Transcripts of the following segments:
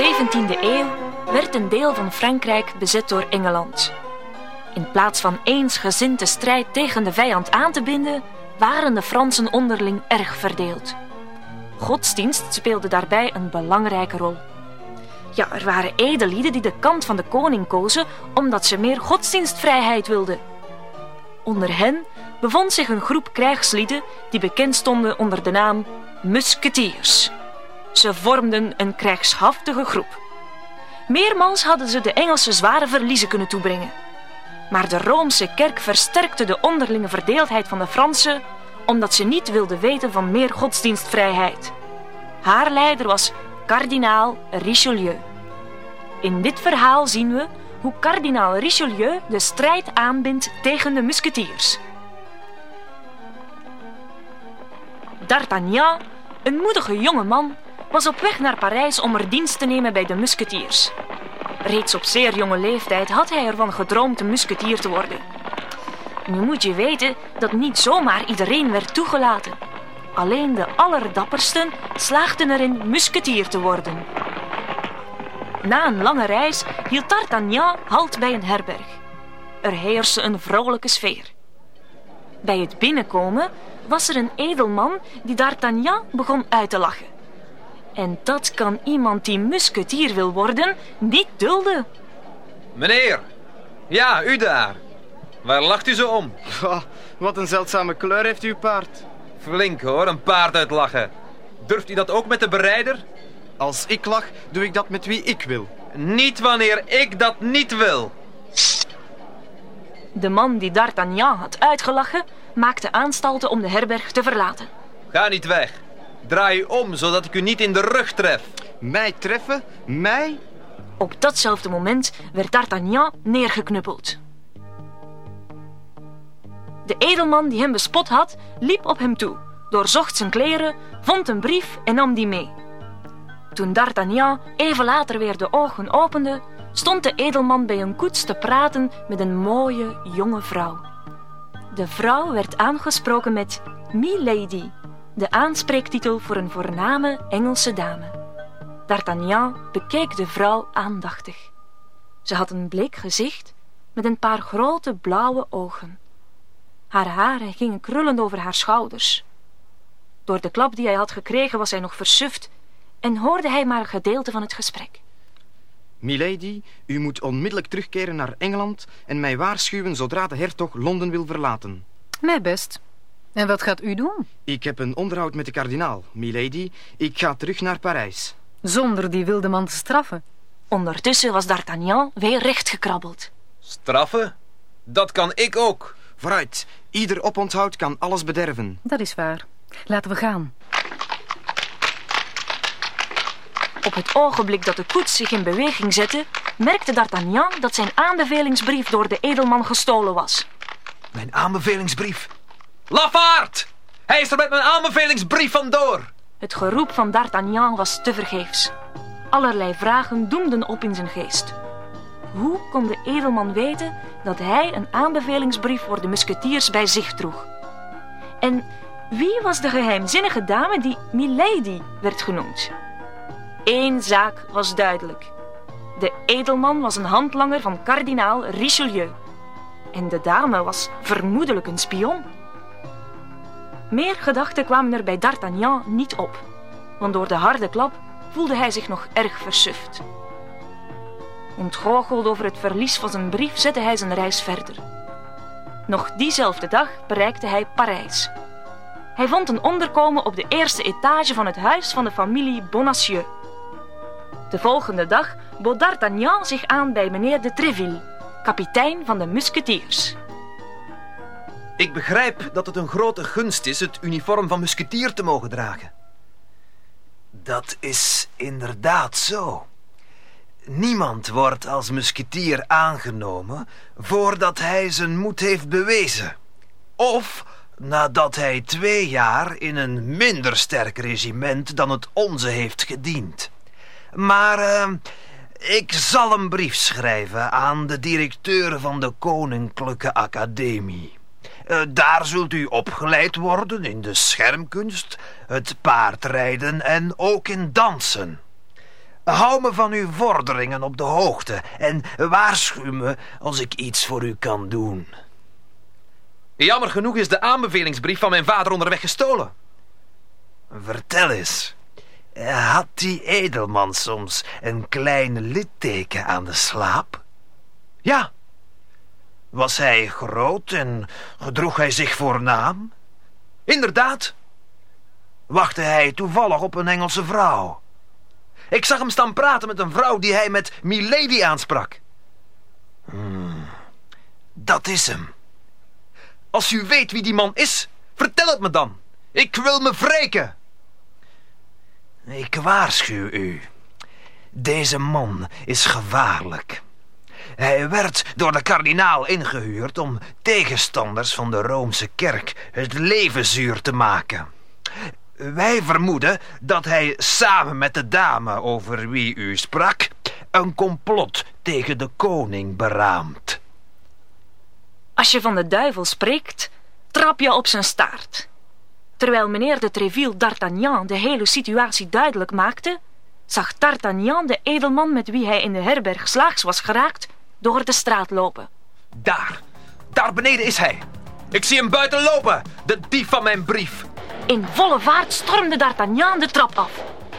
17e eeuw werd een deel van Frankrijk bezet door Engeland. In plaats van eensgezind de strijd tegen de vijand aan te binden, waren de Fransen onderling erg verdeeld. Godsdienst speelde daarbij een belangrijke rol. Ja, er waren edellieden die de kant van de koning kozen omdat ze meer godsdienstvrijheid wilden. Onder hen bevond zich een groep krijgslieden die bekend stonden onder de naam musketiers. Ze vormden een krijgshaftige groep. Meermals hadden ze de Engelsen zware verliezen kunnen toebrengen. Maar de Roomse kerk versterkte de onderlinge verdeeldheid van de Fransen omdat ze niet wilden weten van meer godsdienstvrijheid. Haar leider was kardinaal Richelieu. In dit verhaal zien we hoe kardinaal Richelieu de strijd aanbindt tegen de musketiers. D'Artagnan, een moedige jonge man, was op weg naar Parijs om er dienst te nemen bij de musketiers. Reeds op zeer jonge leeftijd had hij ervan gedroomd musketier te worden. Nu moet je weten dat niet zomaar iedereen werd toegelaten. Alleen de allerdappersten slaagden erin musketier te worden. Na een lange reis hield D'Artagnan halt bij een herberg. Er heerste een vrolijke sfeer. Bij het binnenkomen was er een edelman die D'Artagnan begon uit te lachen. En dat kan iemand die musketier wil worden niet dulden. Meneer! Ja, u daar. Waar lacht u zo om? Oh, wat een zeldzame kleur heeft uw paard. Flink hoor, een paard uitlachen. Durft u dat ook met de berijder? Als ik lach, doe ik dat met wie ik wil. Niet wanneer ik dat niet wil. De man die D'Artagnan had uitgelachen, maakte aanstalten om de herberg te verlaten. Ga niet weg. Draai u om, zodat ik u niet in de rug tref. Mij treffen? Mij? Op datzelfde moment werd D'Artagnan neergeknuppeld. De edelman die hem bespot had, liep op hem toe, doorzocht zijn kleren, vond een brief en nam die mee. Toen D'Artagnan even later weer de ogen opende, stond de edelman bij een koets te praten met een mooie jonge vrouw. De vrouw werd aangesproken met Milady, de aanspreektitel voor een voorname Engelse dame. D'Artagnan bekeek de vrouw aandachtig. Ze had een bleek gezicht met een paar grote blauwe ogen. Haar haren gingen krullend over haar schouders. Door de klap die hij had gekregen was hij nog versuft en hoorde hij maar een gedeelte van het gesprek. Milady, u moet onmiddellijk terugkeren naar Engeland en mij waarschuwen zodra de hertog Londen wil verlaten. Mij best. En wat gaat u doen? Ik heb een onderhoud met de kardinaal, Milady. Ik ga terug naar Parijs. Zonder die wilde man te straffen. Ondertussen was D'Artagnan weer rechtgekrabbeld. Straffen? Dat kan ik ook. Vooruit, ieder oponthoud kan alles bederven. Dat is waar. Laten we gaan. Op het ogenblik dat de koets zich in beweging zette, merkte D'Artagnan dat zijn aanbevelingsbrief door de edelman gestolen was. Mijn aanbevelingsbrief. Lafaard! Hij is er met mijn aanbevelingsbrief vandoor. Het geroep van D'Artagnan was tevergeefs. Allerlei vragen doemden op in zijn geest. Hoe kon de edelman weten dat hij een aanbevelingsbrief voor de musketiers bij zich droeg? En wie was de geheimzinnige dame die Milady werd genoemd? Eén zaak was duidelijk. De edelman was een handlanger van kardinaal Richelieu. En de dame was vermoedelijk een spion. Meer gedachten kwamen er bij D'Artagnan niet op, want door de harde klap voelde hij zich nog erg versuft. Ontgoocheld over het verlies van zijn brief zette hij zijn reis verder. Nog diezelfde dag bereikte hij Parijs. Hij vond een onderkomen op de eerste etage van het huis van de familie Bonacieux. De volgende dag bood D'Artagnan zich aan bij meneer de Treville, kapitein van de musketiers. Ik begrijp dat het een grote gunst is het uniform van musketier te mogen dragen. Dat is inderdaad zo. Niemand wordt als musketier aangenomen voordat hij zijn moed heeft bewezen. Of nadat hij twee jaar in een minder sterk regiment dan het onze heeft gediend. Maar uh, ik zal een brief schrijven aan de directeur van de Koninklijke Academie. Uh, daar zult u opgeleid worden in de schermkunst, het paardrijden en ook in dansen. Hou me van uw vorderingen op de hoogte en waarschuw me als ik iets voor u kan doen. Jammer genoeg is de aanbevelingsbrief van mijn vader onderweg gestolen. Vertel eens, had die edelman soms een klein litteken aan de slaap? Ja. Was hij groot en gedroeg hij zich voornaam? Inderdaad. Wachtte hij toevallig op een Engelse vrouw? Ik zag hem staan praten met een vrouw die hij met Milady aansprak. Hmm, dat is hem. Als u weet wie die man is, vertel het me dan. Ik wil me wreken. Ik waarschuw u. Deze man is gevaarlijk. Hij werd door de kardinaal ingehuurd om tegenstanders van de Roomse kerk het leven zuur te maken. Wij vermoeden dat hij samen met de dame over wie u sprak een complot tegen de koning beraamt. Als je van de duivel spreekt, trap je op zijn staart. Terwijl meneer de Treville d'Artagnan de hele situatie duidelijk maakte, zag D'Artagnan de edelman met wie hij in de herberg slaags was geraakt door de straat lopen. Daar, daar beneden is hij. Ik zie hem buiten lopen, de dief van mijn brief. In volle vaart stormde D'Artagnan de trap af.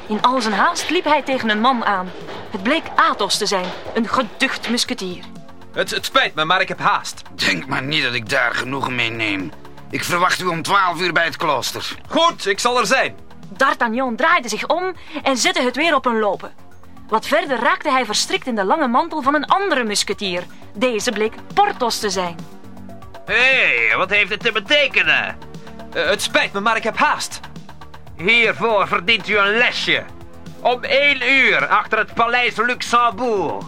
In al zijn haast liep hij tegen een man aan. Het bleek Athos te zijn, een geducht musketier. Het, het spijt me, maar ik heb haast. Denk maar niet dat ik daar genoegen mee neem. Ik verwacht u om twaalf uur bij het klooster. Goed, ik zal er zijn. D'Artagnan draaide zich om en zette het weer op een lopen. Wat verder raakte hij verstrikt in de lange mantel van een andere musketier. Deze bleek Porthos te zijn. Hé, hey, wat heeft het te betekenen? Uh, het spijt me, maar ik heb haast. Hiervoor verdient u een lesje. Om één uur achter het paleis Luxembourg.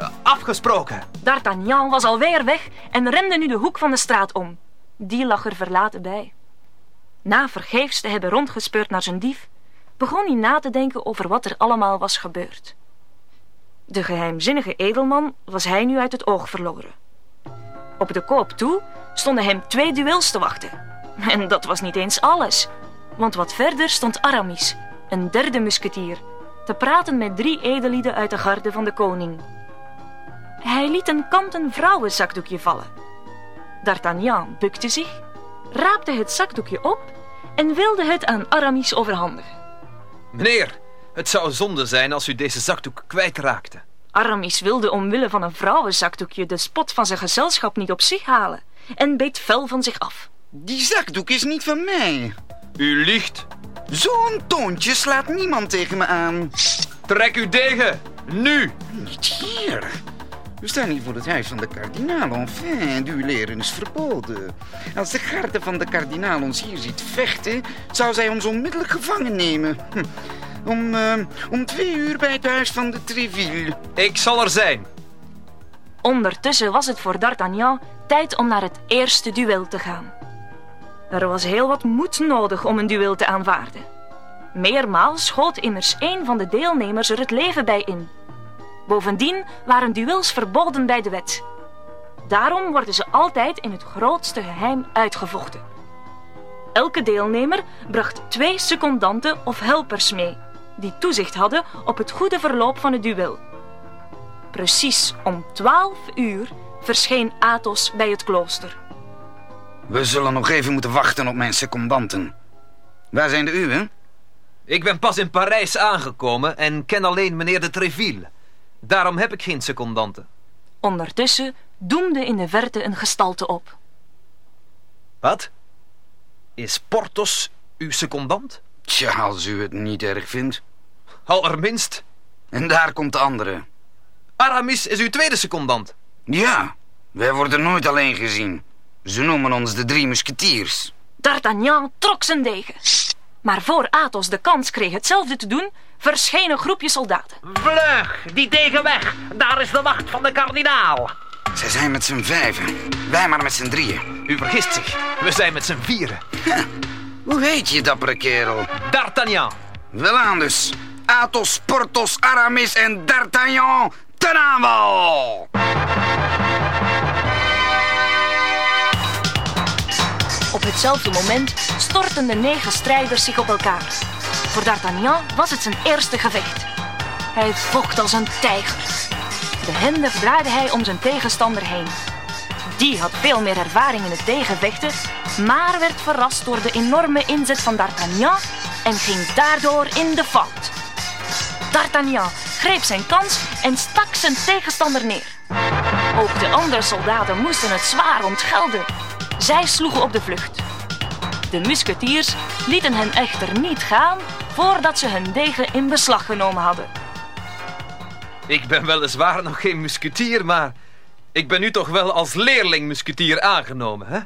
Uh, afgesproken. D'Artagnan was alweer weg en rende nu de hoek van de straat om. Die lag er verlaten bij. Na vergeefs te hebben rondgespeurd naar zijn dief, begon hij na te denken over wat er allemaal was gebeurd. De geheimzinnige edelman was hij nu uit het oog verloren. Op de koop toe stonden hem twee duels te wachten. En dat was niet eens alles, want wat verder stond Aramis, een derde musketier, te praten met drie edellieden uit de garde van de koning. Hij liet een kanten vrouwenzakdoekje vallen. D'Artagnan bukte zich, raapte het zakdoekje op en wilde het aan Aramis overhandigen. Meneer, het zou zonde zijn als u deze zakdoek kwijtraakte. Aramis wilde omwille van een vrouwenzakdoekje de spot van zijn gezelschap niet op zich halen en beet fel van zich af. Die zakdoek is niet van mij. U liegt. Zo'n toontje slaat niemand tegen me aan. Trek uw degen, nu! Niet hier. We staan hier voor het huis van de kardinaal. Enfin, duelleren is verboden. Als de garde van de kardinaal ons hier ziet vechten, zou zij ons onmiddellijk gevangen nemen. Hm. Om, uh, om twee uur bij het huis van de Treville. Ik zal er zijn. Ondertussen was het voor D'Artagnan tijd om naar het eerste duel te gaan. Er was heel wat moed nodig om een duel te aanvaarden. Meermaals schoot immers een van de deelnemers er het leven bij in. Bovendien waren duels verboden bij de wet. Daarom worden ze altijd in het grootste geheim uitgevochten. Elke deelnemer bracht twee secondanten of helpers mee, die toezicht hadden op het goede verloop van het duel. Precies om twaalf uur verscheen Athos bij het klooster. We zullen nog even moeten wachten op mijn secondanten. Waar zijn de uwe? Ik ben pas in Parijs aangekomen en ken alleen meneer de Treville. Daarom heb ik geen secondanten. Ondertussen doemde in de verte een gestalte op. Wat? Is Porthos uw secondant? Tja, als u het niet erg vindt. Allerminst. En daar komt de andere. Aramis is uw tweede secondant. Ja, wij worden nooit alleen gezien. Ze noemen ons de drie musketiers. D'Artagnan trok zijn degen. Maar voor Athos de kans kreeg hetzelfde te doen, verscheen een groepje soldaten. Vlug, die degen weg. Daar is de wacht van de kardinaal. Zij zijn met z'n vijven. Wij maar met z'n drieën. U vergist zich. We zijn met z'n vieren. Ja. Hoe heet je, dappere kerel? D'Artagnan. Welaan dus. Athos, Porthos, Aramis en D'Artagnan ten aanval! Hetzelfde moment stortten de negen strijders zich op elkaar. Voor D'Artagnan was het zijn eerste gevecht. Hij vocht als een tijger. Behendig draaide hij om zijn tegenstander heen. Die had veel meer ervaring in het tegenvechten, maar werd verrast door de enorme inzet van D'Artagnan en ging daardoor in de fout. D'Artagnan greep zijn kans en stak zijn tegenstander neer. Ook de andere soldaten moesten het zwaar ontgelden. Zij sloegen op de vlucht. De musketiers lieten hen echter niet gaan voordat ze hun degen in beslag genomen hadden. Ik ben weliswaar nog geen musketier, maar ik ben nu toch wel als leerling musketier aangenomen, hè?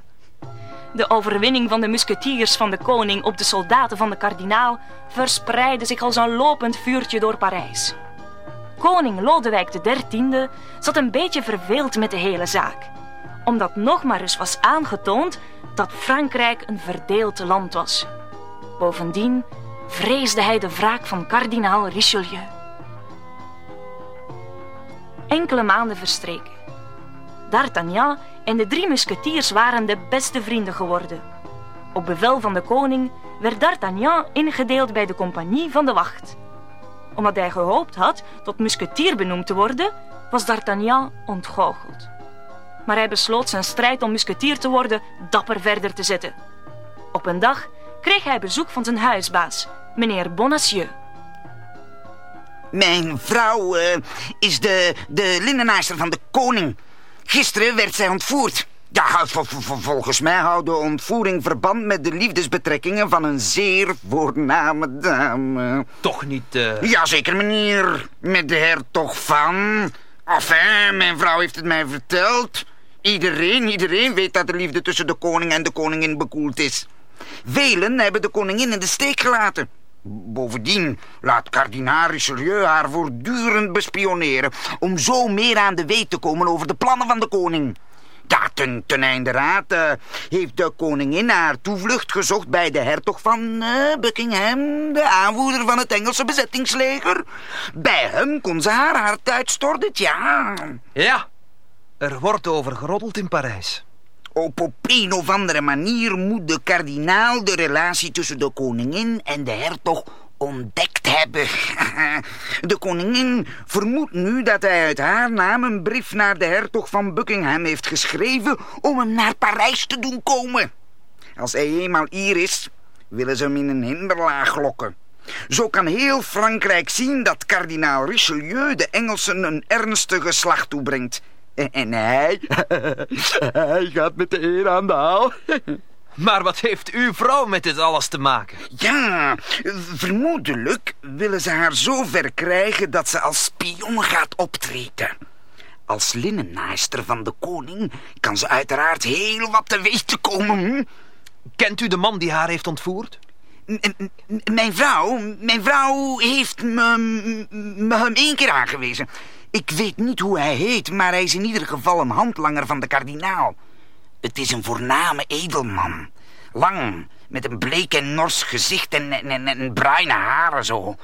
De overwinning van de musketiers van de koning op de soldaten van de kardinaal verspreidde zich als een lopend vuurtje door Parijs. Koning Lodewijk XIII zat een beetje verveeld met de hele zaak, omdat nog maar eens was aangetoond dat Frankrijk een verdeeld land was. Bovendien vreesde hij de wraak van kardinaal Richelieu. Enkele maanden verstreken. D'Artagnan en de drie musketiers waren de beste vrienden geworden. Op bevel van de koning werd D'Artagnan ingedeeld bij de compagnie van de wacht. Omdat hij gehoopt had tot musketier benoemd te worden, was D'Artagnan ontgoocheld. Maar hij besloot zijn strijd om musketier te worden dapper verder te zetten. Op een dag kreeg hij bezoek van zijn huisbaas, meneer Bonacieux. Mijn vrouw eh, is de, de linnenaarster van de koning. Gisteren werd zij ontvoerd. Ja, vol- vol- volgens mij houdt de ontvoering verband met de liefdesbetrekkingen van een zeer voorname dame. Toch niet... eh, Jazeker, meneer. Met de hertog van... Enfin, mijn vrouw heeft het mij verteld. Iedereen, iedereen weet dat de liefde tussen de koning en de koningin bekoeld is. Velen hebben de koningin in de steek gelaten. Bovendien laat kardinaal Richelieu haar voortdurend bespioneren... om zo meer aan de weet te komen over de plannen van de koning. Ten einde raad eh, heeft de koningin haar toevlucht gezocht bij de hertog van eh, Buckingham, de aanvoerder van het Engelse bezettingsleger. Bij hem kon ze haar hart uitstorten, ja. Ja, er wordt over geroddeld in Parijs. Op, op een of andere manier moet de kardinaal de relatie tussen de koningin en de hertog ontdekt hebben. De koningin vermoedt nu dat hij uit haar naam een brief naar de hertog van Buckingham heeft geschreven om hem naar Parijs te doen komen. Als hij eenmaal hier is, willen ze hem in een hinderlaag lokken. Zo kan heel Frankrijk zien dat kardinaal Richelieu de Engelsen een ernstige slag toebrengt. En- hij, hij gaat met de eer aan de haal. Maar wat heeft uw vrouw met dit alles te maken? Ja, vermoedelijk willen ze haar zo ver krijgen dat ze als spion gaat optreden. Als linnennaaister van de koning kan ze uiteraard heel wat te weten komen. hm? Kent u de man die haar heeft ontvoerd? M- Mijn vrouw, mijn vrouw heeft me, me hem één keer aangewezen. Ik weet niet hoe hij heet, maar hij is in ieder geval een handlanger van de kardinaal. Het is een voorname edelman. Lang, met een bleek en nors gezicht en, en, en, bruine haren zo.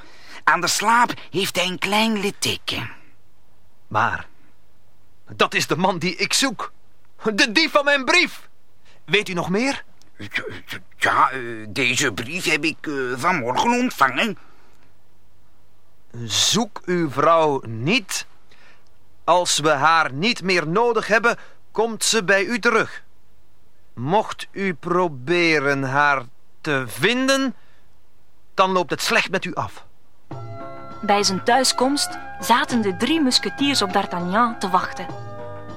Aan de slaap heeft hij een klein litteken. Maar, dat is de man die ik zoek. De dief van mijn brief. Weet u nog meer? Ja, eh, deze brief heb ik eh, vanmorgen ontvangen. Zoek uw vrouw niet. Als we haar niet meer nodig hebben, komt ze bij u terug. Mocht u proberen haar te vinden, dan loopt het slecht met u af. Bij zijn thuiskomst zaten de drie musketiers op D'Artagnan te wachten.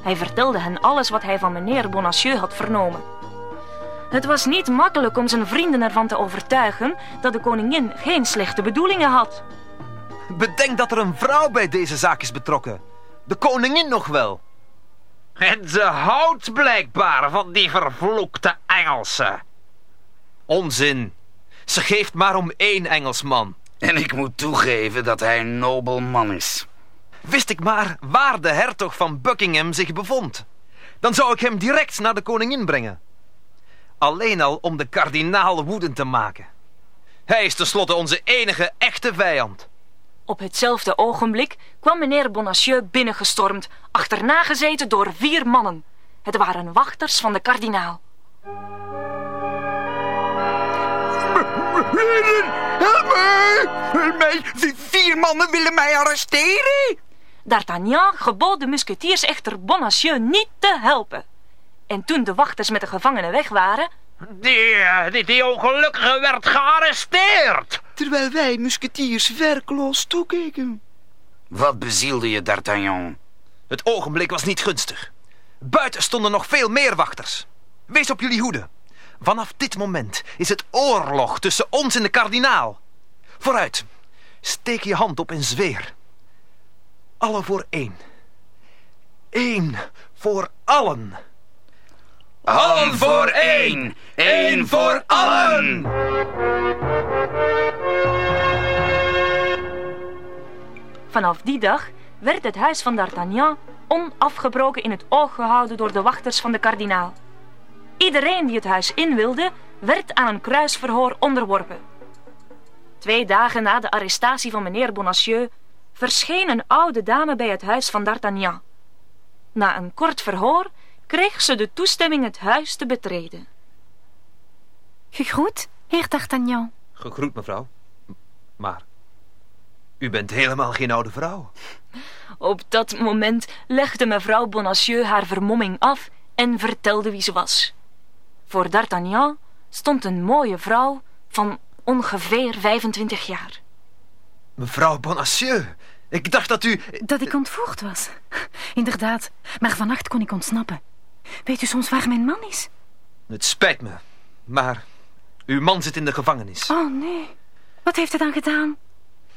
Hij vertelde hen alles wat hij van meneer Bonacieux had vernomen. Het was niet makkelijk om zijn vrienden ervan te overtuigen dat de koningin geen slechte bedoelingen had. Bedenk dat er een vrouw bij deze zaak is betrokken. De koningin nog wel. En ze houdt blijkbaar van die vervloekte Engelsen. Onzin. Ze geeft maar om één Engelsman. En ik moet toegeven dat hij een nobel man is. Wist ik maar waar de hertog van Buckingham zich bevond. Dan zou ik hem direct naar de koningin brengen. Alleen al om de kardinaal woedend te maken. Hij is tenslotte onze enige echte vijand. Op hetzelfde ogenblik kwam meneer Bonacieux binnengestormd, achterna gezeten door vier mannen. Het waren wachters van de kardinaal. Heren, Help mij! Vier mannen willen mij arresteren! D'Artagnan gebood de musketiers echter Bonacieux niet te helpen. En toen de wachters met de gevangenen weg waren, Die, eh, die, die ongelukkige werd gearresteerd. Terwijl wij musketiers werkloos toekeken. Wat bezielde je, D'Artagnan? Het ogenblik was niet gunstig. Buiten stonden nog veel meer wachters. Wees op jullie hoede. Vanaf dit moment is het oorlog tussen ons en de kardinaal. Vooruit. Steek je hand op en zweer. Alle voor één. Eén voor allen. Allen voor één! Eén voor allen! vanaf die dag werd het huis van D'Artagnan onafgebroken in het oog gehouden door de wachters van de kardinaal. Iedereen die het huis in wilde, werd aan een kruisverhoor onderworpen. Twee dagen na de arrestatie van meneer Bonacieux verscheen een oude dame bij het huis van D'Artagnan. Na een kort verhoor kreeg ze de toestemming het huis te betreden. Gegroet, heer D'Artagnan. Gegroet, mevrouw. Maar... U bent helemaal geen oude vrouw. Op dat moment legde mevrouw Bonacieux haar vermomming af en vertelde wie ze was. Voor D'Artagnan stond een mooie vrouw van ongeveer 25 jaar. Mevrouw Bonacieux, ik dacht dat u... Dat ik ontvoerd was. Inderdaad, maar vannacht kon ik ontsnappen. Weet u soms waar mijn man is? Het spijt me, maar uw man zit in de gevangenis. Oh nee. Wat heeft hij dan gedaan?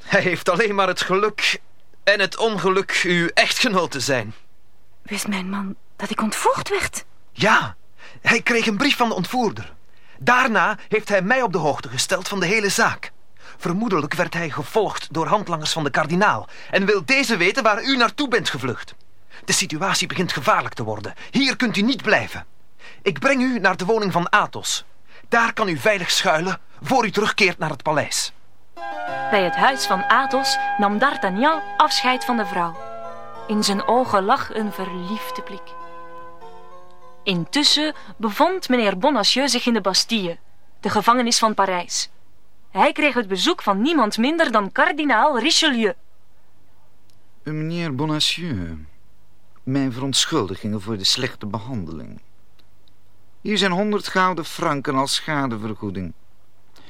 Hij heeft alleen maar het geluk en het ongeluk uw echtgenoot te zijn. Wist mijn man dat ik ontvoerd werd? Ja, hij kreeg een brief van de ontvoerder. Daarna heeft hij mij op de hoogte gesteld van de hele zaak. Vermoedelijk werd hij gevolgd door handlangers van de kardinaal en wil deze weten waar u naartoe bent gevlucht. De situatie begint gevaarlijk te worden. Hier kunt u niet blijven. Ik breng u naar de woning van Athos. Daar kan u veilig schuilen voor u terugkeert naar het paleis. Bij het huis van Athos nam D'Artagnan afscheid van de vrouw. In zijn ogen lag een verliefde blik. Intussen bevond meneer Bonacieux zich in de Bastille, de gevangenis van Parijs. Hij kreeg het bezoek van niemand minder dan kardinaal Richelieu. Meneer Bonacieux, mijn verontschuldigingen voor de slechte behandeling. Hier zijn honderd gouden franken als schadevergoeding.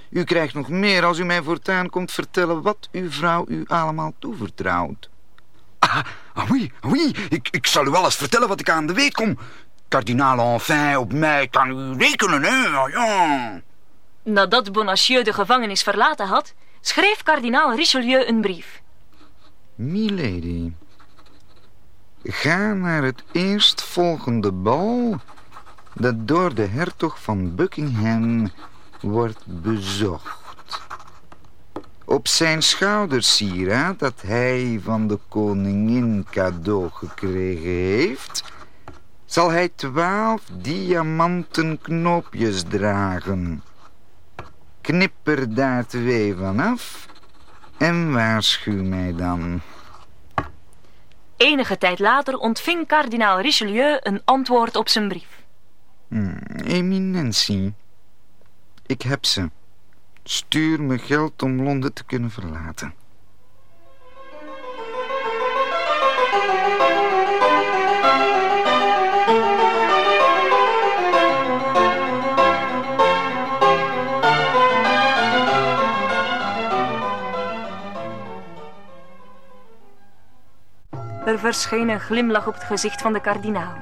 U krijgt nog meer als u mij voortaan komt vertellen wat uw vrouw u allemaal toevertrouwt. Ah, ah oui, ah oui, ik, ik zal u alles vertellen wat ik aan de weet kom. Kardinaal Enfin, op mij kan u rekenen, hè? Ah, ja. Nadat Bonacieux de gevangenis verlaten had, schreef kardinaal Richelieu een brief. Milady, ga naar het eerstvolgende bal dat door de hertog van Buckingham wordt bezocht. Op zijn schoudersieraad dat hij van de koningin cadeau gekregen heeft, zal hij twaalf diamanten knoopjes dragen. Knip er daar twee van af en waarschuw mij dan. Enige tijd later ontving kardinaal Richelieu een antwoord op zijn brief. Hmm, eminentie, ik heb ze. Stuur me geld om Londen te kunnen verlaten. Er verscheen een glimlach op het gezicht van de kardinaal.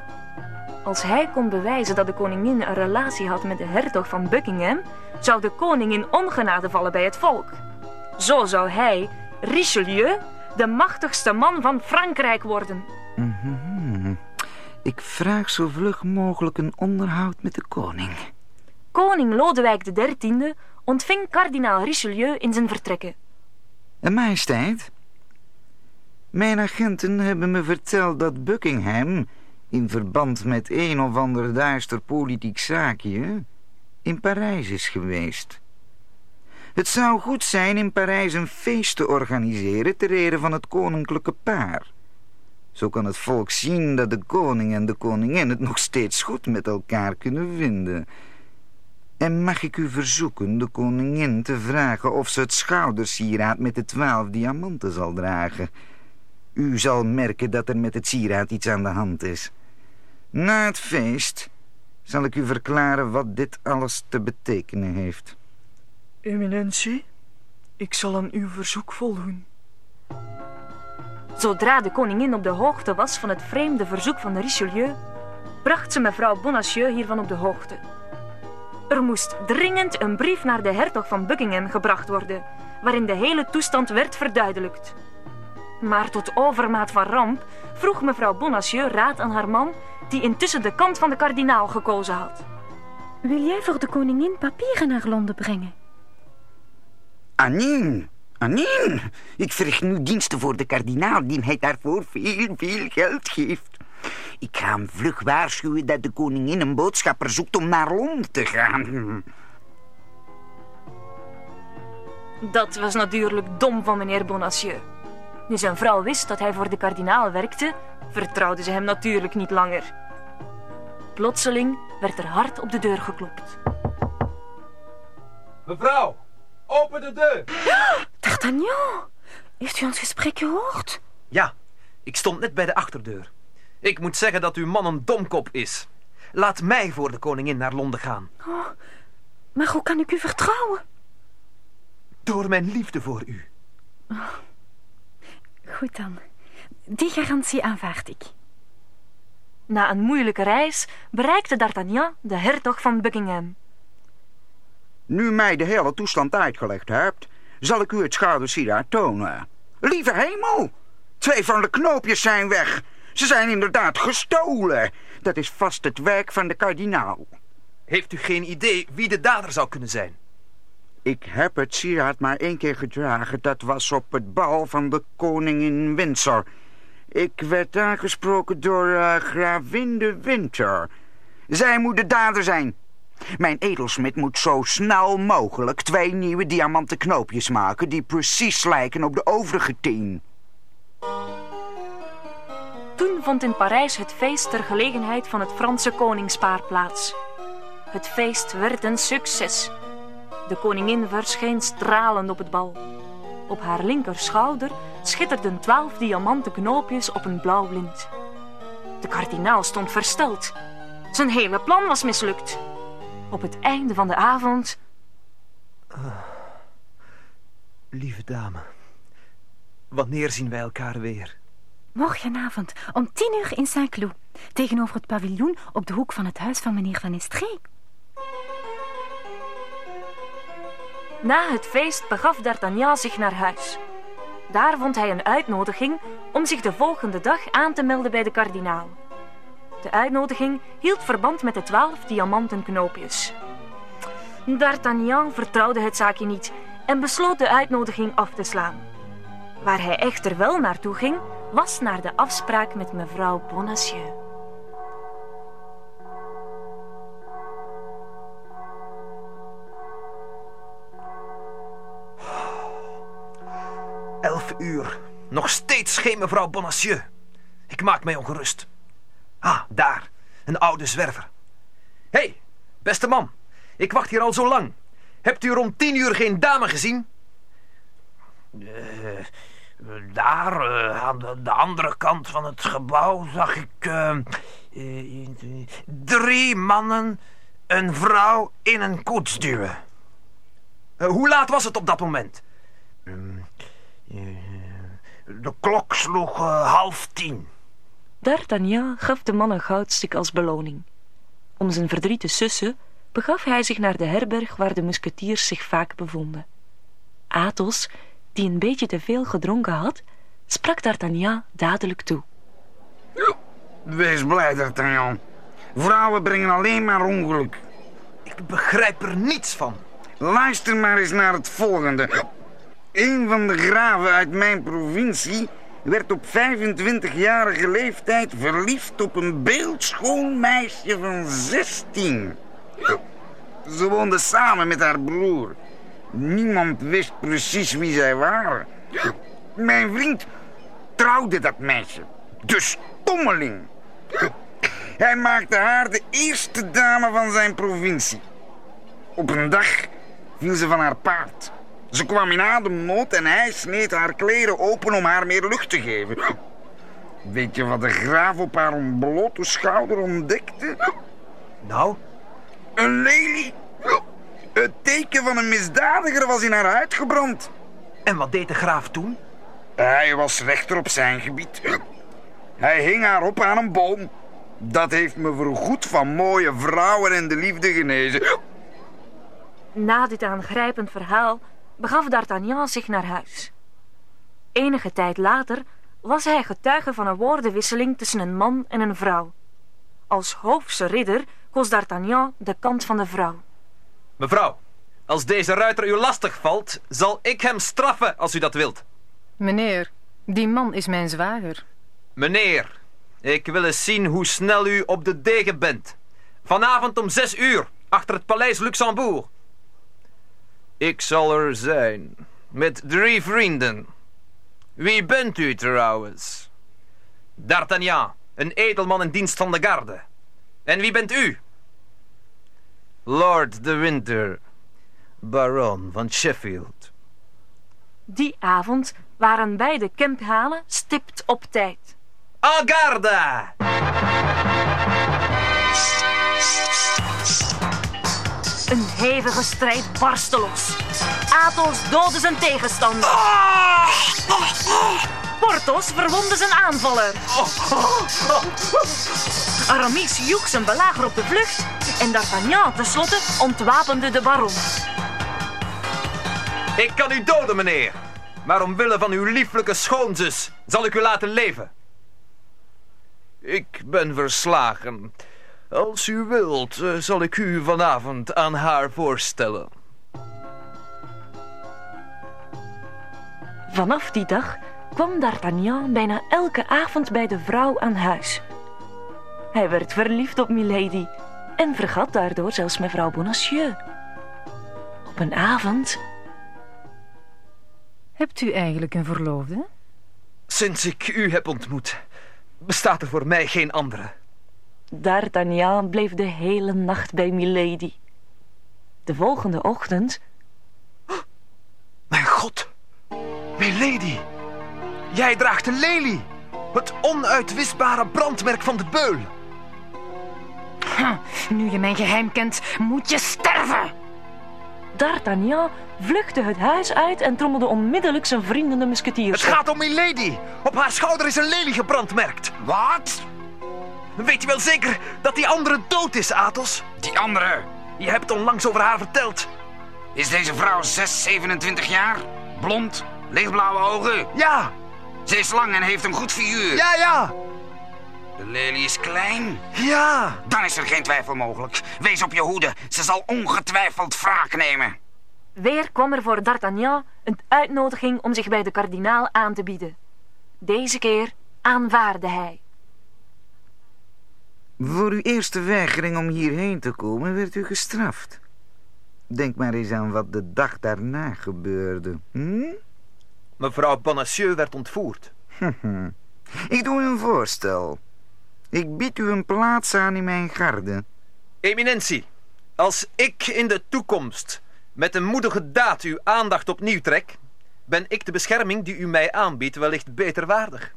Als hij kon bewijzen dat de koningin een relatie had met de hertog van Buckingham, zou de koning in ongenade vallen bij het volk. Zo zou hij, Richelieu, de machtigste man van Frankrijk worden. Mhm. Ik vraag zo vlug mogelijk een onderhoud met de koning. Koning Lodewijk XIII ontving kardinaal Richelieu in zijn vertrekken. En majesteit, mijn agenten hebben me verteld dat Buckingham... in verband met een of ander duister politiek zaakje... in Parijs is geweest. Het zou goed zijn in Parijs een feest te organiseren... ter ere van het koninklijke paar. Zo kan het volk zien dat de koning en de koningin... het nog steeds goed met elkaar kunnen vinden... En mag ik u verzoeken de koningin te vragen of ze het schoudersieraad met de twaalf diamanten zal dragen? U zal merken dat er met het sieraad iets aan de hand is. Na het feest zal ik u verklaren wat dit alles te betekenen heeft. Eminentie, ik zal aan uw verzoek voldoen. Zodra de koningin op de hoogte was van het vreemde verzoek van Richelieu, bracht ze mevrouw Bonacieux hiervan op de hoogte. Er moest dringend een brief naar de hertog van Buckingham gebracht worden, waarin de hele toestand werd verduidelijkt. Maar tot overmaat van ramp vroeg mevrouw Bonacieux raad aan haar man, die intussen de kant van de kardinaal gekozen had. Wil jij voor de koningin papieren naar Londen brengen? Anien, Anien, ik verricht nu diensten voor de kardinaal die mij daarvoor veel, veel geld geeft. Ik ga hem vlug waarschuwen dat de koningin een boodschapper zoekt om naar Londen te gaan. Dat was natuurlijk dom van meneer Bonacieux. Nu zijn vrouw wist dat hij voor de kardinaal werkte, vertrouwde ze hem natuurlijk niet langer. Plotseling werd er hard op de deur geklopt. Mevrouw, open de deur. D'Artagnan, heeft u ons gesprek gehoord? Ja, ik stond net bij de achterdeur. Ik moet zeggen dat uw man een domkop is. Laat mij voor de koningin naar Londen gaan. Maar hoe kan ik u vertrouwen? Door mijn liefde voor u. Goed dan. Die garantie aanvaard ik. Na een moeilijke reis bereikte D'Artagnan de hertog van Buckingham. Nu mij de hele toestand uitgelegd hebt, zal ik u het schoudersieraad tonen. Lieve hemel, twee van de knoopjes zijn weg. Ze zijn inderdaad gestolen. Dat is vast het werk van de kardinaal. Heeft u geen idee wie de dader zou kunnen zijn? Ik heb het sieraad maar één keer gedragen. Dat was op het bal van de koningin Windsor. Ik werd aangesproken door uh, gravin de Winter. Zij moet de dader zijn. Mijn edelsmid moet zo snel mogelijk twee nieuwe diamanten knoopjes maken... die precies lijken op de overige tien. Toen vond in Parijs het feest ter gelegenheid van het Franse koningspaar plaats. Het feest werd een succes. De koningin verscheen stralend op het bal. Op haar linkerschouder schitterden twaalf diamanten knoopjes op een blauw lint. De kardinaal stond versteld. Zijn hele plan was mislukt. Op het einde van de avond... Lieve dame, wanneer zien wij elkaar weer? Morgenavond om tien uur in Saint-Cloud. Tegenover het paviljoen op de hoek van het huis van meneer Van Estrée. Na het feest begaf D'Artagnan zich naar huis. Daar vond hij een uitnodiging om zich de volgende dag aan te melden bij de kardinaal. De uitnodiging hield verband met de twaalf diamanten knoopjes. D'Artagnan vertrouwde het zaakje niet en besloot de uitnodiging af te slaan. Waar hij echter wel naartoe ging, was naar de afspraak met mevrouw Bonacieux. Elf uur. Nog steeds geen mevrouw Bonacieux. Ik maak mij ongerust. Ah, daar. Een oude zwerver. Hé, hey, beste man. Ik wacht hier al zo lang. Hebt u rond tien uur geen dame gezien? Eh, daar, eh, aan de, de andere kant van het gebouw, zag ik eh, drie mannen een vrouw in een koets duwen. Hoe laat was het op dat moment? De klok sloeg eh, half tien. D'Artagnan gaf de man een goudstuk als beloning. Om zijn verdriet te sussen, begaf hij zich naar de herberg waar de musketiers zich vaak bevonden. Athos, die een beetje te veel gedronken had, sprak D'Artagnan dadelijk toe. Wees blij, D'Artagnan. Vrouwen brengen alleen maar ongeluk. Ik begrijp er niets van. Luister maar eens naar het volgende. Een van de graven uit mijn provincie werd op 25-jarige leeftijd verliefd op een beeldschoon meisje van 16. Ze woonde samen met haar broer. Niemand wist precies wie zij waren. Mijn vriend trouwde dat meisje. De stommeling. Hij maakte haar de eerste dame van zijn provincie. Op een dag viel ze van haar paard. Ze kwam in ademnood en hij sneed haar kleren open om haar meer lucht te geven. Weet je wat de graaf op haar ontblote schouder ontdekte? Nou, Een lelie. Het teken van een misdadiger was in haar huid gebrand. en wat deed de graaf toen? Hij was rechter op zijn gebied. Hij hing haar op aan een boom. Dat heeft me voorgoed van mooie vrouwen en de liefde genezen. Na dit aangrijpend verhaal begaf D'Artagnan zich naar huis. Enige tijd later was hij getuige van een woordenwisseling tussen een man en een vrouw. Als hoofdse ridder koos D'Artagnan de kant van de vrouw. Mevrouw, als deze ruiter u lastig valt, zal ik hem straffen als u dat wilt. Meneer, die man is mijn zwager. Meneer, ik wil eens zien hoe snel u op de degen bent. Vanavond om zes uur, achter het paleis Luxembourg. Ik zal er zijn, met drie vrienden. Wie bent u trouwens? D'Artagnan, een edelman in dienst van de garde. En wie bent u? Lord de Winter, baron van Sheffield. Die avond waren beide kemphalen stipt op tijd. En garde! Een hevige strijd barstte los. Athos doodde zijn tegenstander. Porthos verwondde zijn aanvaller. Aramis joeg zijn belager op de vlucht. En D'Artagnan tenslotte ontwapende de baron. Ik kan u doden, meneer. Maar omwille van uw lieflijke schoonzus zal ik u laten leven. Ik ben verslagen. Als u wilt, eh, zal ik u vanavond aan haar voorstellen. Vanaf die dag kwam D'Artagnan bijna elke avond bij de vrouw aan huis. Hij werd verliefd op Milady en vergat daardoor zelfs mevrouw Bonacieux. Op een avond Hebt u eigenlijk een verloofde? Sinds ik u heb ontmoet, bestaat er voor mij geen andere. D'Artagnan bleef de hele nacht bij Milady. De volgende ochtend Mijn god, Milady, jij draagt een lelie. Het onuitwisbare brandmerk van de beul. Nu je mijn geheim kent, moet je sterven! D'Artagnan vluchtte het huis uit en trommelde onmiddellijk zijn vrienden de musketiers Het gaat om Milady. Op haar schouder is een lelie gebrandmerkt. Wat? Weet je wel zeker dat die andere dood is, Athos? Die andere. Je hebt onlangs over haar verteld. Is deze vrouw 6, 27 jaar? Blond, lichtblauwe ogen. Ja, Ze is lang en heeft een goed figuur. ja, ja, De lelie is klein. ja. Dan is er geen twijfel mogelijk. Wees op je hoede. Ze zal ongetwijfeld wraak nemen. Weer kwam er voor D'Artagnan een uitnodiging om zich bij de kardinaal aan te bieden. Deze keer aanvaarde hij. Voor uw eerste weigering om hierheen te komen werd u gestraft. Denk maar eens aan wat de dag daarna gebeurde. Hm? Mevrouw Bonacieux werd ontvoerd. Ik doe u een voorstel. Ik bied u een plaats aan in mijn garde. Eminentie, als ik in de toekomst met een moedige daad uw aandacht opnieuw trek, ben ik de bescherming die u mij aanbiedt wellicht beter waardig.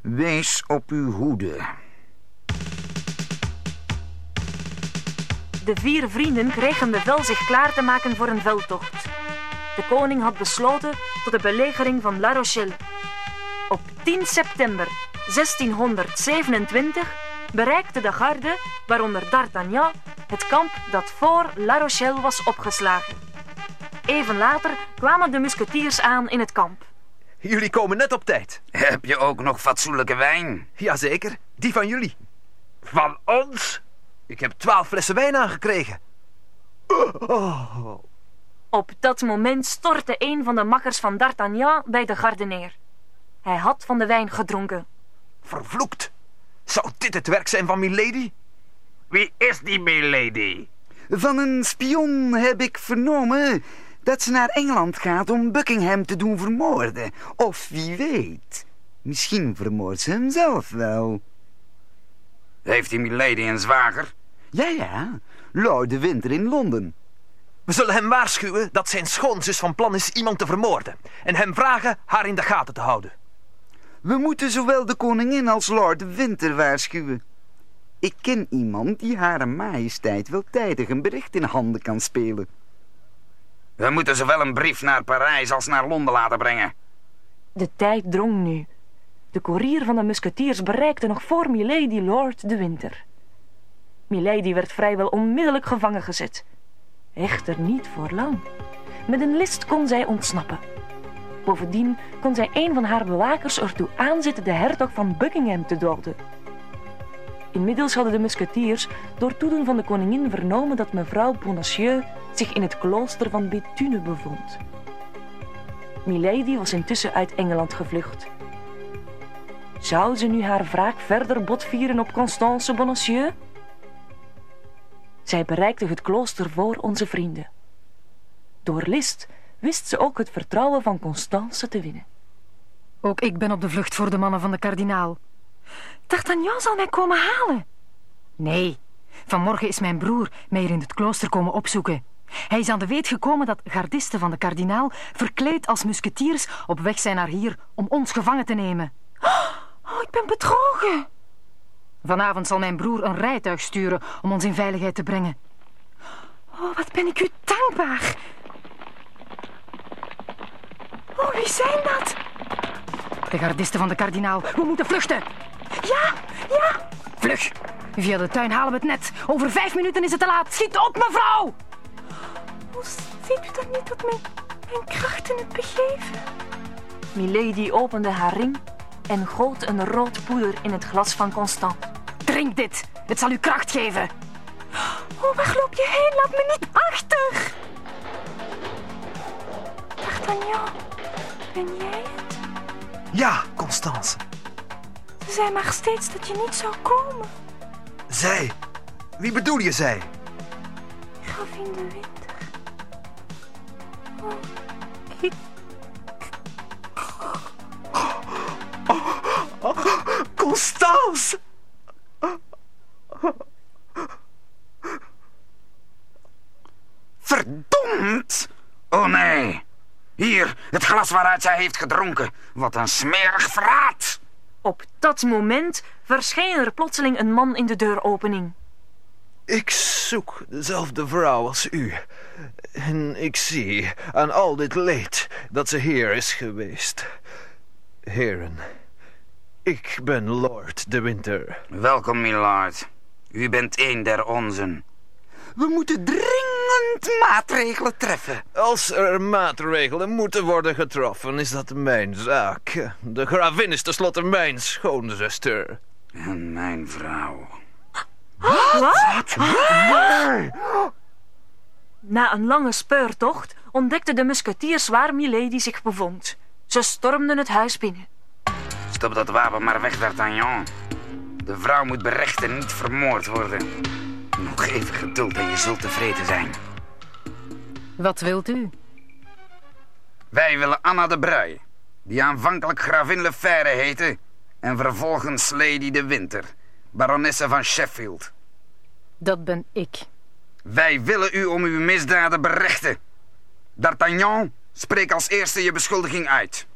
Wees op uw hoede. De vier vrienden kregen bevel zich klaar te maken voor een veldtocht. De koning had besloten tot de belegering van La Rochelle. Op 10 september 1627 bereikte de garde, waaronder D'Artagnan, het kamp dat voor La Rochelle was opgeslagen. Even later kwamen de musketiers aan in het kamp. Jullie komen net op tijd. Heb je ook nog fatsoenlijke wijn? Jazeker, die van jullie. Van ons? Ik heb twaalf flessen wijn aangekregen. Op dat moment stortte een van de makkers van D'Artagnan bij de garde neer. Hij had van de wijn gedronken. Vervloekt. Zou dit het werk zijn van Milady? Wie is die milady? Van een spion heb ik vernomen dat ze naar Engeland gaat om Buckingham te doen vermoorden. Of wie weet, misschien vermoordt ze hem zelf wel. Heeft die milady een zwager? Ja, ja. Lord de Winter in Londen. We zullen hem waarschuwen dat zijn schoonzus van plan is iemand te vermoorden. En hem vragen haar in de gaten te houden. We moeten zowel de koningin als Lord de Winter waarschuwen. Ik ken iemand die Hare Majesteit wel tijdig een bericht in handen kan spelen. We moeten zowel een brief naar Parijs als naar Londen laten brengen. De tijd drong nu. De koerier van de musketiers bereikte nog voor Milady Lord de Winter. Milady werd vrijwel onmiddellijk gevangen gezet. Echter niet voor lang. Met een list kon zij ontsnappen. Bovendien kon zij een van haar bewakers ertoe aanzetten de hertog van Buckingham te doden. Inmiddels hadden de musketiers door toedoen van de koningin vernomen dat mevrouw Bonacieux zich in het klooster van Béthune bevond. Milady was intussen uit Engeland gevlucht. Zou ze nu haar wraak verder botvieren op Constance Bonacieux? Zij bereikte het klooster voor onze vrienden. Door list wist ze ook het vertrouwen van Constance te winnen. Ook ik ben op de vlucht voor de mannen van de kardinaal. D'Artagnan zal mij komen halen. Nee, vanmorgen is mijn broer mij hier in het klooster komen opzoeken. Hij is aan de weet gekomen dat gardisten van de kardinaal verkleed als musketiers op weg zijn naar hier om ons gevangen te nemen. Oh, ik ben bedrogen. Vanavond zal mijn broer een rijtuig sturen om ons in veiligheid te brengen. Oh, wat ben ik u dankbaar. Oh, wie zijn dat? De gardisten van de kardinaal. We moeten vluchten. Ja, ja. Vlug. Via de tuin halen we het net. Over vijf minuten is het te laat. Schiet op, mevrouw. Oh, ziet u dan niet dat mijn, mijn krachten het begeven? Milady opende haar ring en goot een rood poeder in het glas van Constant. Drink dit. Het zal u kracht geven. Oh, waar loop je heen? Laat me niet achter. D'Artagnan, ben jij het? Ja, Constance. Ze zei maar steeds dat je niet zou komen. Zij? Wie bedoel je zij? Gravin de Winter. Oh, ik... Constance! Verdomd! Oh nee. Hier, het glas waaruit zij heeft gedronken. Wat een smerig verraad. Op dat moment verscheen er plotseling een man in de deuropening. Ik zoek dezelfde vrouw als u. En ik zie aan al dit leed dat ze hier is geweest. Heren, ik ben Lord de Winter. Welkom, milord. U bent een der onzen. We moeten dringend maatregelen treffen. Als er maatregelen moeten worden getroffen, is dat mijn zaak. De gravin is tenslotte mijn schoonzuster. En mijn vrouw. Wat? Na een lange speurtocht ontdekten de musketiers waar Milady zich bevond. Ze stormden het huis binnen. Stop dat wapen maar weg, D'Artagnan. De vrouw moet berecht en niet vermoord worden. Nog even geduld en je zult tevreden zijn. Wat wilt u? Wij willen Anna de Brui, die aanvankelijk gravin Leferre heette... en vervolgens Lady de Winter, baronesse van Sheffield. Dat ben ik. Wij willen u om uw misdaden berechten. D'Artagnan, spreek als eerste je beschuldiging uit.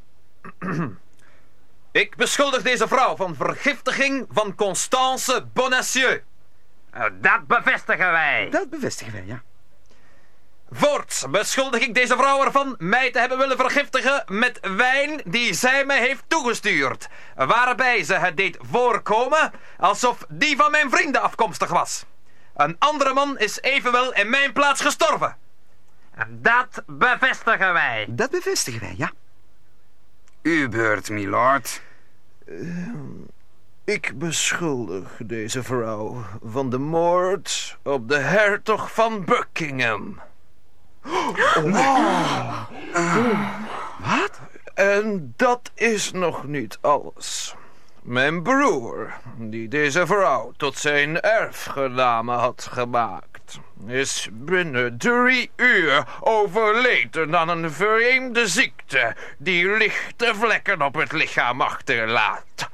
Ik beschuldig deze vrouw van vergiftiging van Constance Bonacieux. Dat bevestigen wij. Dat bevestigen wij, ja. Voorts beschuldig ik deze vrouw ervan mij te hebben willen vergiftigen met wijn die zij mij heeft toegestuurd. Waarbij ze het deed voorkomen alsof die van mijn vrienden afkomstig was. Een andere man is evenwel in mijn plaats gestorven. Dat bevestigen wij. Dat bevestigen wij, ja. Uw beurt, milord. Ik beschuldig deze vrouw van de moord op de hertog van Buckingham. Wat? En dat is nog niet alles. Mijn broer, die deze vrouw tot zijn erfgename had gemaakt, is binnen drie uur overleden aan een vreemde ziekte die lichte vlekken op het lichaam achterlaat.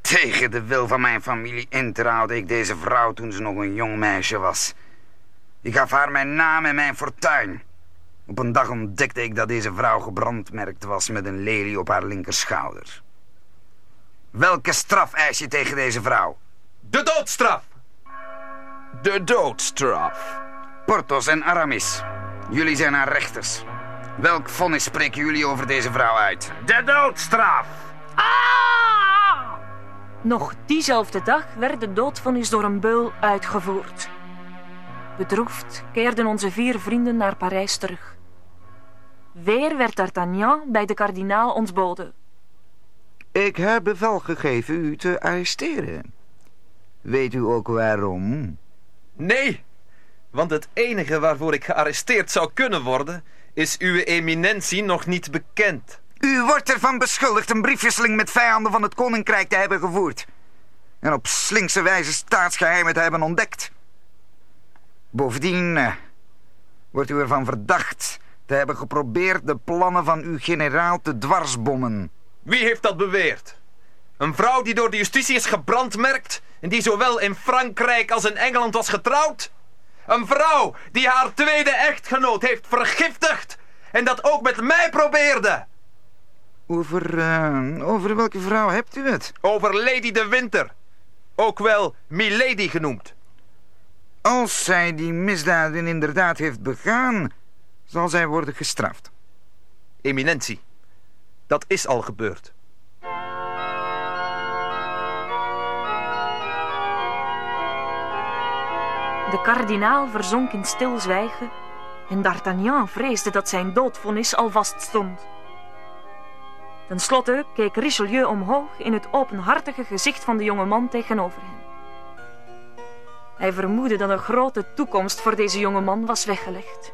Tegen de wil van mijn familie in trouwde ik deze vrouw toen ze nog een jong meisje was. Ik gaf haar mijn naam en mijn fortuin. Op een dag ontdekte ik dat deze vrouw gebrandmerkt was met een lelie op haar linkerschouder. Welke straf eis je tegen deze vrouw? De doodstraf! De doodstraf. Portos en Aramis, jullie zijn haar rechters. Welk vonnis spreken jullie over deze vrouw uit? De doodstraf! Nog diezelfde dag werd de doodvonnis door een beul uitgevoerd. Bedroefd keerden onze vier vrienden naar Parijs terug. Weer werd D'Artagnan bij de kardinaal ontboden. Ik heb bevel gegeven u te arresteren. Weet u ook waarom? Nee, want het enige waarvoor ik gearresteerd zou kunnen worden... is uw eminentie nog niet bekend. U wordt ervan beschuldigd een briefwisseling met vijanden van het koninkrijk te hebben gevoerd. En op slinkse wijze staatsgeheimen te hebben ontdekt. Bovendien eh, wordt u ervan verdacht te hebben geprobeerd de plannen van uw generaal te dwarsbommen. Wie heeft dat beweerd? Een vrouw die door de justitie is gebrandmerkt... en die zowel in Frankrijk als in Engeland was getrouwd? Een vrouw die haar tweede echtgenoot heeft vergiftigd... en dat ook met mij probeerde? Over, eh, over welke vrouw hebt u het? Over Lady de Winter. Ook wel Milady genoemd. Als zij die misdaden inderdaad heeft begaan, zal zij worden gestraft. Eminentie. Dat is al gebeurd. De kardinaal verzonk in stilzwijgen en D'Artagnan vreesde dat zijn doodvonnis al vaststond. Ten slotte keek Richelieu omhoog in het openhartige gezicht van de jonge man tegenover hem. Hij vermoedde dat een grote toekomst voor deze jonge man was weggelegd.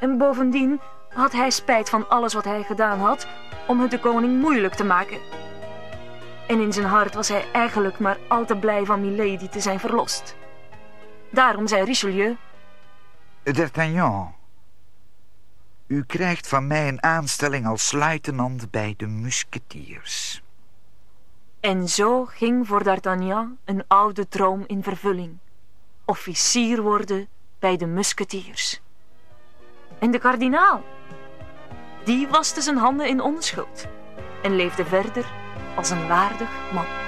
En bovendien had hij spijt van alles wat hij gedaan had om het de koning moeilijk te maken. En in zijn hart was hij eigenlijk maar al te blij van Milady te zijn verlost. Daarom zei Richelieu... D'Artagnan, u krijgt van mij een aanstelling als luitenant bij de musketiers. En zo ging voor D'Artagnan een oude droom in vervulling. Officier worden bij de musketiers. En de kardinaal? Die waste zijn handen in onschuld en leefde verder als een waardig man.